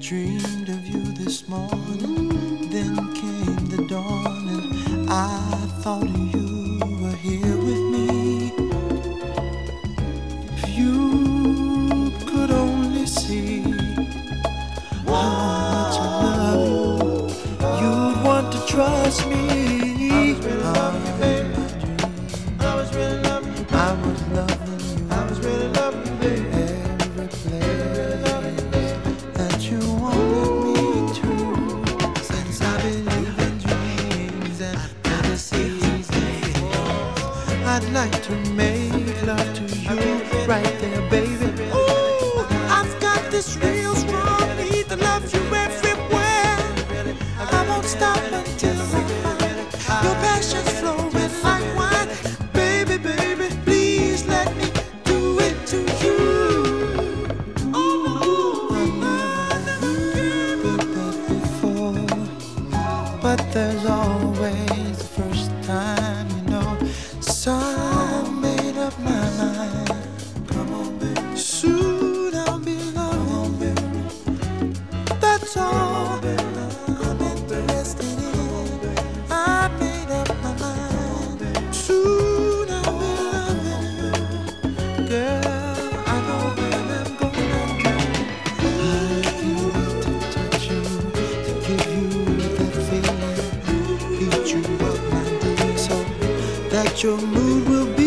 dreamed of you this morning. Then came the dawn, and I thought you were here with me. If you could only see how much I love you, you'd want to trust me. I'd like to make love to you right there, baby. Ooh, I've got this real strong need to love you everywhere. I won't stop until I your flowing like wine. Baby, baby, please let me do it to you. Oh, I never before. But there's that your mood will be